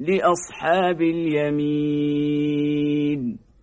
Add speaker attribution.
Speaker 1: لأصحاب اليمين.